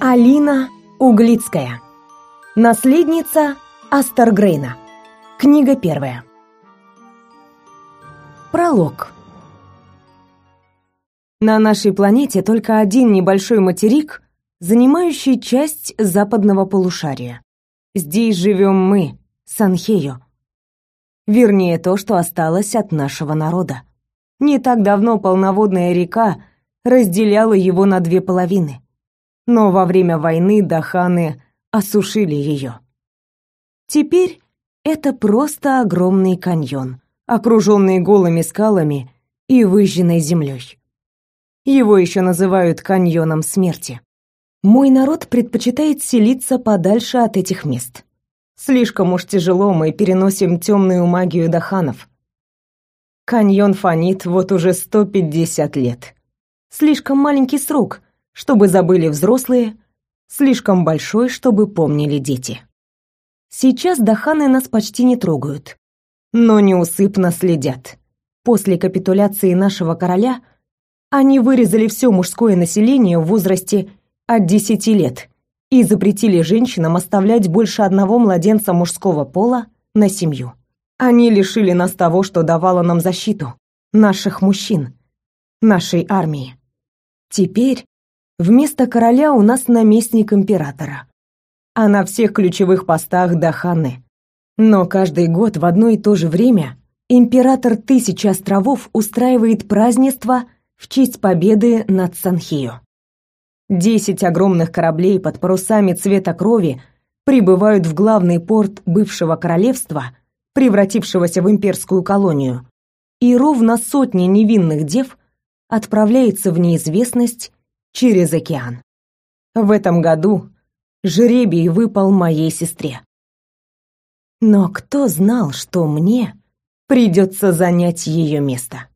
Алина Углицкая. Наследница Астергрейна. Книга первая. Пролог. На нашей планете только один небольшой материк, занимающий часть западного полушария. Здесь живем мы, Санхею. Вернее, то, что осталось от нашего народа. Не так давно полноводная река разделяла его на две половины. Но во время войны даханы осушили ее. Теперь это просто огромный каньон, окруженный голыми скалами и выжженной землей. Его еще называют каньоном смерти. Мой народ предпочитает селиться подальше от этих мест. Слишком уж тяжело мы переносим темную магию даханов. Каньон фонит вот уже 150 лет. Слишком маленький срок, чтобы забыли взрослые, слишком большой, чтобы помнили дети. Сейчас даханы нас почти не трогают, но неусыпно следят. После капитуляции нашего короля они вырезали все мужское население в возрасте от 10 лет и запретили женщинам оставлять больше одного младенца мужского пола на семью. Они лишили нас того, что давало нам защиту, наших мужчин, нашей армии. Теперь вместо короля у нас наместник императора, а на всех ключевых постах Даханы. Но каждый год в одно и то же время император Тысячи островов устраивает празднество в честь победы над Санхио. Десять огромных кораблей под парусами цвета крови прибывают в главный порт бывшего королевства, превратившегося в имперскую колонию, и ровно сотни невинных дев отправляется в неизвестность через океан. В этом году жребий выпал моей сестре. Но кто знал, что мне придется занять ее место?